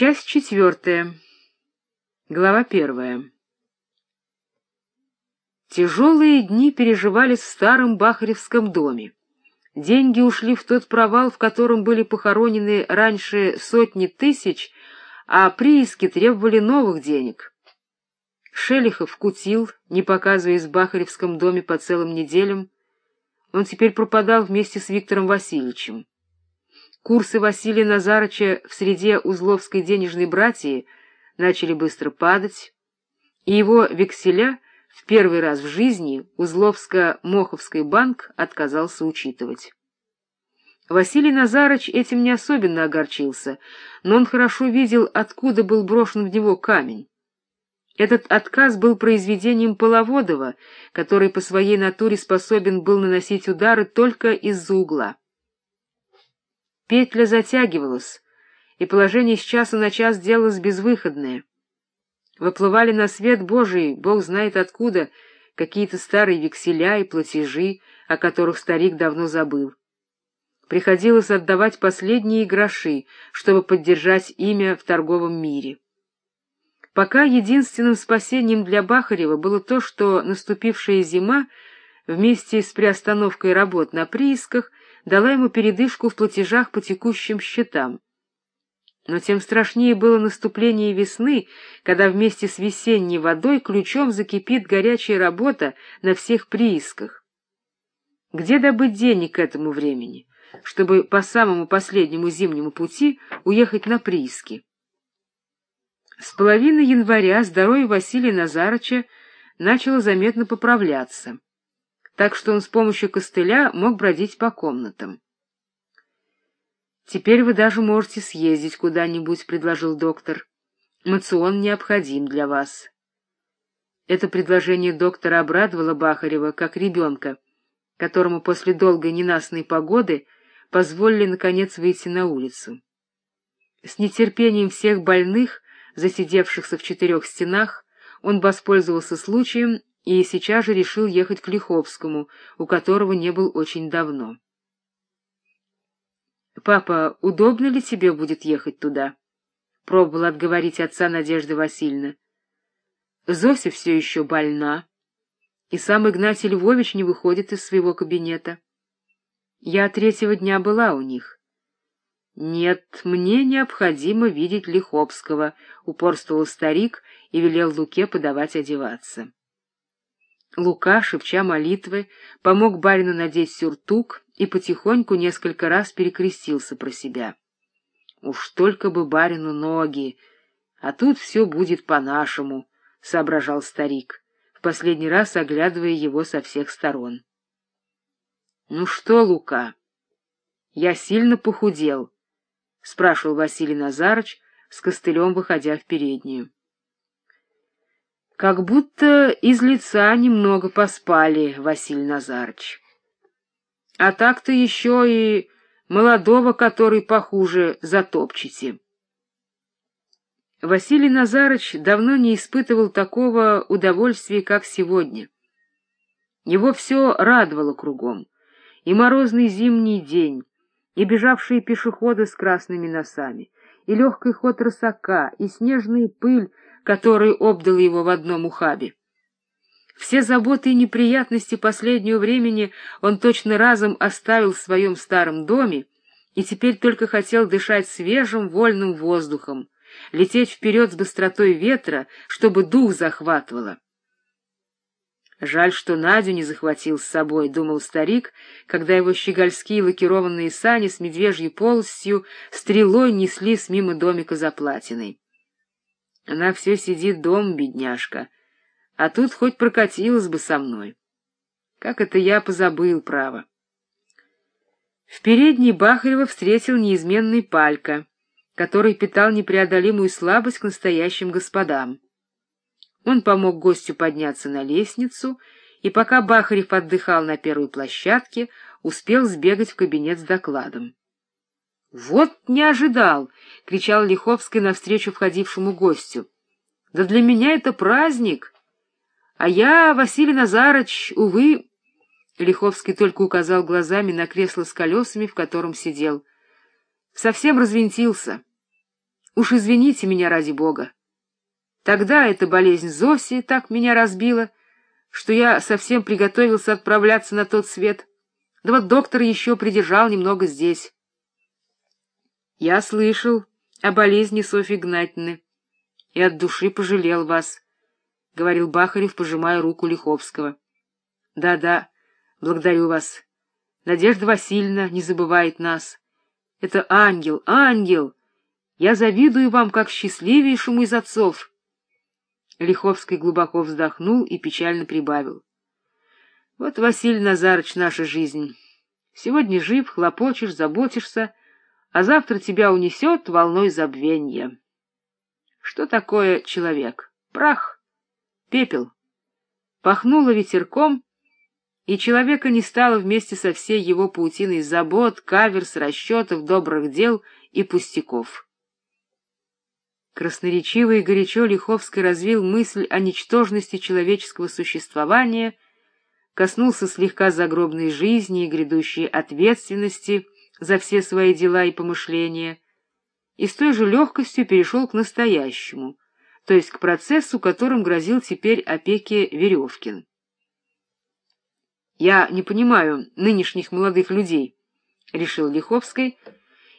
Часть четвертая. Глава первая. Тяжелые дни переживались в старом Бахаревском доме. Деньги ушли в тот провал, в котором были похоронены раньше сотни тысяч, а прииски требовали новых денег. Шелихов кутил, не показываясь в Бахаревском доме по целым неделям. Он теперь пропадал вместе с Виктором Васильевичем. Курсы Василия Назарыча в среде узловской денежной братьи начали быстро падать, и его векселя в первый раз в жизни Узловско-Моховский банк отказался учитывать. Василий Назарыч этим не особенно огорчился, но он хорошо видел, откуда был брошен в него камень. Этот отказ был произведением Половодова, который по своей натуре способен был наносить удары только из-за угла. Петля затягивалась, и положение с часа на час делалось безвыходное. Выплывали на свет Божий, Бог знает откуда, какие-то старые векселя и платежи, о которых старик давно забыл. Приходилось отдавать последние гроши, чтобы поддержать имя в торговом мире. Пока единственным спасением для Бахарева было то, что наступившая зима вместе с приостановкой работ на приисках дала ему передышку в платежах по текущим счетам. Но тем страшнее было наступление весны, когда вместе с весенней водой ключом закипит горячая работа на всех приисках. Где добыть денег к этому времени, чтобы по самому последнему зимнему пути уехать на прииски? С половины января здоровье Василия Назарыча начало заметно поправляться так что он с помощью костыля мог бродить по комнатам. «Теперь вы даже можете съездить куда-нибудь», — предложил доктор. «Мацион необходим для вас». Это предложение доктора обрадовало Бахарева, как ребенка, которому после долгой ненастной погоды позволили, наконец, выйти на улицу. С нетерпением всех больных, засидевшихся в четырех стенах, он воспользовался случаем и сейчас же решил ехать к Лиховскому, у которого не был очень давно. — Папа, удобно ли тебе будет ехать туда? — пробовала отговорить отца Надежда Васильевна. — Зося все еще больна, и сам Игнатий Львович не выходит из своего кабинета. Я третьего дня была у них. — Нет, мне необходимо видеть Лиховского, — упорствовал старик и велел Луке подавать одеваться. Лука, шепча молитвы, помог барину надеть сюртук и потихоньку несколько раз перекрестился про себя. «Уж только бы барину ноги, а тут все будет по-нашему», — соображал старик, в последний раз оглядывая его со всех сторон. «Ну что, Лука, я сильно похудел», — спрашивал Василий Назарыч, с костылем выходя в переднюю. Как будто из лица немного поспали, Василий Назарыч. А так-то еще и молодого, который похуже, затопчете. Василий Назарыч давно не испытывал такого удовольствия, как сегодня. Его все радовало кругом. И морозный зимний день, и бежавшие пешеходы с красными носами, и легкий ход рысака, и снежная пыль, который обдал его в одном ухабе. Все заботы и неприятности последнего времени он точно разом оставил в своем старом доме и теперь только хотел дышать свежим, вольным воздухом, лететь вперед с быстротой ветра, чтобы дух захватывало. Жаль, что Надю не захватил с собой, — думал старик, когда его щегольские лакированные сани с медвежьей полостью стрелой неслись мимо домика за платиной. Она все сидит дом, бедняжка, а тут хоть прокатилась бы со мной. Как это я позабыл, право. В передней Бахарева встретил неизменный Палька, который питал непреодолимую слабость к настоящим господам. Он помог гостю подняться на лестницу, и пока Бахарев отдыхал на первой площадке, успел сбегать в кабинет с докладом. — Вот не ожидал! — кричал Лиховский навстречу входившему гостю. — Да для меня это праздник! А я, Василий Назарыч, увы... Лиховский только указал глазами на кресло с колесами, в котором сидел. Совсем развинтился. Уж извините меня ради бога. Тогда эта болезнь Зоси так меня разбила, что я совсем приготовился отправляться на тот свет. Да вот доктор еще придержал немного здесь. Я слышал о болезни Софьи Гнатьевны и от души пожалел вас, — говорил Бахарев, пожимая руку Лиховского. Да — Да-да, благодарю вас. Надежда Васильевна не забывает нас. Это ангел, ангел! Я завидую вам, как счастливейшему из отцов. Лиховский глубоко вздохнул и печально прибавил. Вот, Василий Назарыч, наша жизнь. Сегодня жив, хлопочешь, заботишься, а завтра тебя унесет волной забвенья. Что такое человек? Прах, пепел. Пахнуло ветерком, и человека не стало вместе со всей его паутиной забот, каверс, расчетов, добрых дел и пустяков. Красноречиво и горячо Лиховский развил мысль о ничтожности человеческого существования, коснулся слегка загробной жизни и грядущей ответственности — за все свои дела и помышления, и с той же легкостью перешел к настоящему, то есть к процессу, которым грозил теперь опеке Веревкин. «Я не понимаю нынешних молодых людей», — решил Лиховский,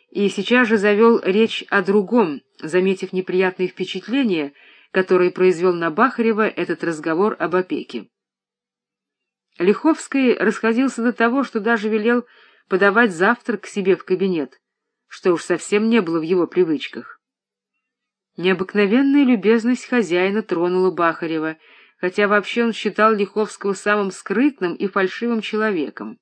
и сейчас же завел речь о другом, заметив неприятные впечатления, которые произвел на Бахарева этот разговор об опеке. Лиховский расходился до того, что даже велел подавать завтрак к себе в кабинет, что уж совсем не было в его привычках. Необыкновенная любезность хозяина тронула Бахарева, хотя вообще он считал Лиховского самым скрытным и фальшивым человеком.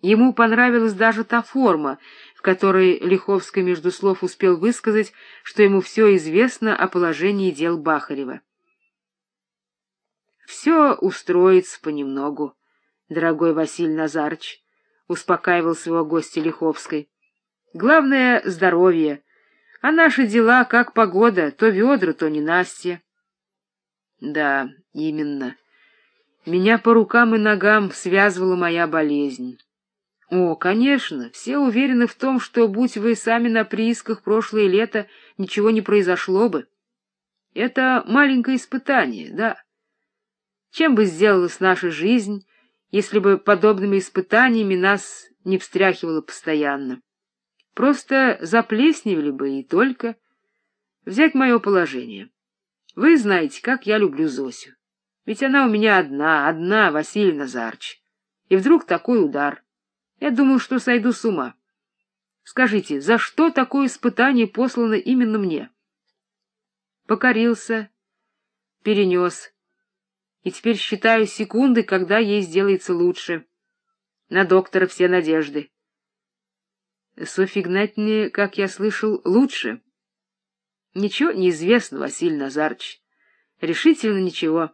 Ему понравилась даже та форма, в которой Лиховский между слов успел высказать, что ему все известно о положении дел Бахарева. «Все устроится понемногу, дорогой Василий Назарыч», — успокаивал своего гостя Лиховской. — Главное — здоровье, а наши дела как погода, то ведра, то ненастье. — Да, именно. Меня по рукам и ногам связывала моя болезнь. О, конечно, все уверены в том, что, будь вы сами на приисках прошлое лето, ничего не произошло бы. Это маленькое испытание, да. Чем бы сделалась наша жизнь, если бы подобными испытаниями нас не встряхивало постоянно. Просто заплесневели бы и только. Взять мое положение. Вы знаете, как я люблю Зосю. Ведь она у меня одна, одна, Василий Назарч. И вдруг такой удар. Я думал, что сойду с ума. Скажите, за что такое испытание послано именно мне? Покорился, перенес и теперь считаю секунды, когда ей сделается лучше. На доктора все надежды. Софья Игнатьевне, как я слышал, лучше. Ничего не известно, Василий Назарыч. Решительно ничего.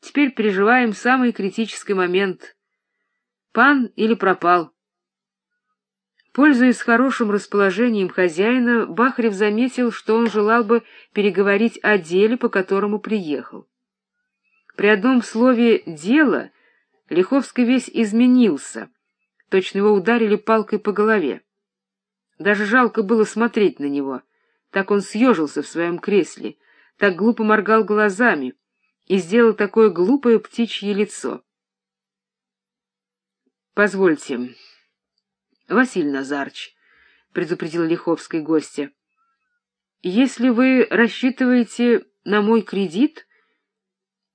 Теперь переживаем самый критический момент. Пан или пропал? Пользуясь хорошим расположением хозяина, Бахарев заметил, что он желал бы переговорить о деле, по которому приехал. При одном слове «дело» Лиховский весь изменился, точно его ударили палкой по голове. Даже жалко было смотреть на него, так он съежился в своем кресле, так глупо моргал глазами и сделал такое глупое птичье лицо. — Позвольте, Василий Назарч, — предупредил Лиховский гостя, — если вы рассчитываете на мой кредит...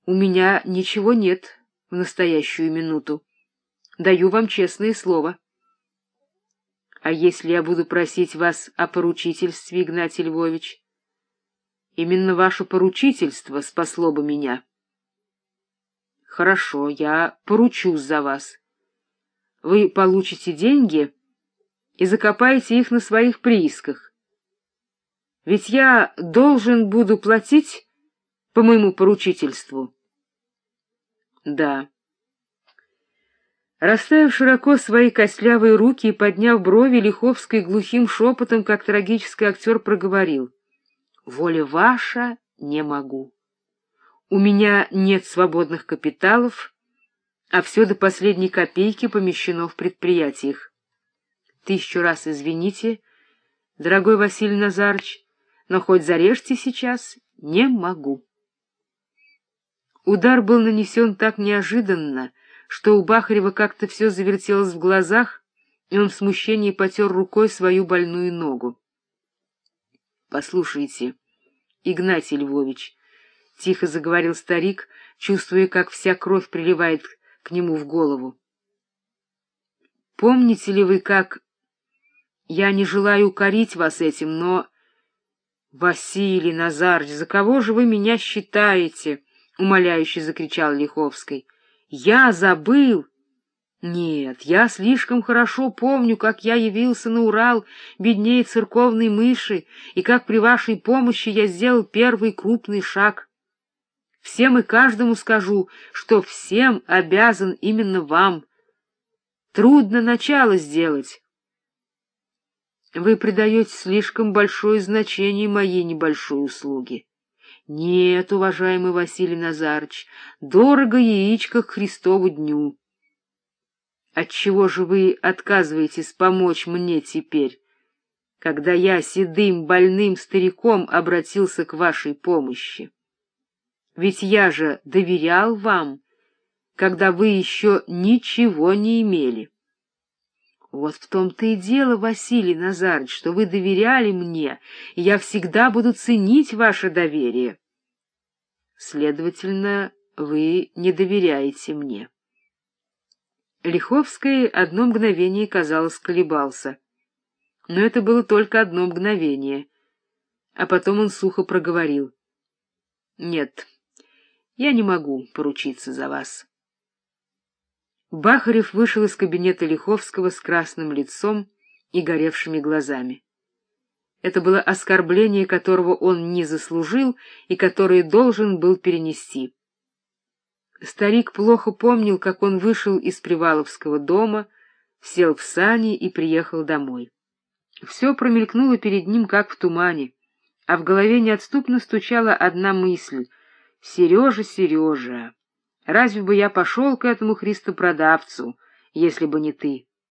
У меня ничего нет в настоящую минуту. Даю вам честное слово. А если я буду просить вас о поручительстве, Игнатий Львович? Именно ваше поручительство спасло бы меня. Хорошо, я поручусь за вас. Вы получите деньги и закопаете их на своих приисках. Ведь я должен буду платить по моему поручительству. Да. Расставив широко свои костлявые руки и подняв брови, Лиховский глухим шепотом, как трагический актер, проговорил. — Воля ваша не могу. У меня нет свободных капиталов, а все до последней копейки помещено в предприятиях. Тысячу раз извините, дорогой Василий Назарыч, но хоть зарежьте сейчас, не могу. Удар был нанесен так неожиданно, что у Бахарева как-то все завертелось в глазах, и он в смущении потер рукой свою больную ногу. — Послушайте, Игнатий Львович, — тихо заговорил старик, чувствуя, как вся кровь приливает к нему в голову. — Помните ли вы, как... Я не желаю укорить вас этим, но... — Василий Назарович, за кого же вы меня считаете? — умоляюще закричал Лиховский. — Я забыл! Нет, я слишком хорошо помню, как я явился на Урал беднее церковной мыши, и как при вашей помощи я сделал первый крупный шаг. Всем и каждому скажу, что всем обязан именно вам. Трудно начало сделать. Вы придаете слишком большое значение моей небольшой услуге. Нет, уважаемый Василий Назарыч, дорого яичко к Христову дню. Отчего же вы отказываетесь помочь мне теперь, когда я седым больным стариком обратился к вашей помощи? Ведь я же доверял вам, когда вы еще ничего не имели. Вот в том-то и дело, Василий Назарович, что вы доверяли мне, и я всегда буду ценить ваше доверие. Следовательно, вы не доверяете мне. Лиховский одно мгновение, казалось, колебался. Но это было только одно мгновение. А потом он сухо проговорил. — Нет, я не могу поручиться за вас. Бахарев вышел из кабинета Лиховского с красным лицом и горевшими глазами. Это было оскорбление, которого он не заслужил и которое должен был перенести. Старик плохо помнил, как он вышел из Приваловского дома, сел в сани и приехал домой. Все промелькнуло перед ним, как в тумане, а в голове неотступно стучала одна мысль — «Сережа, Сережа!» Разве бы я пошел к этому христопродавцу, если бы не ты?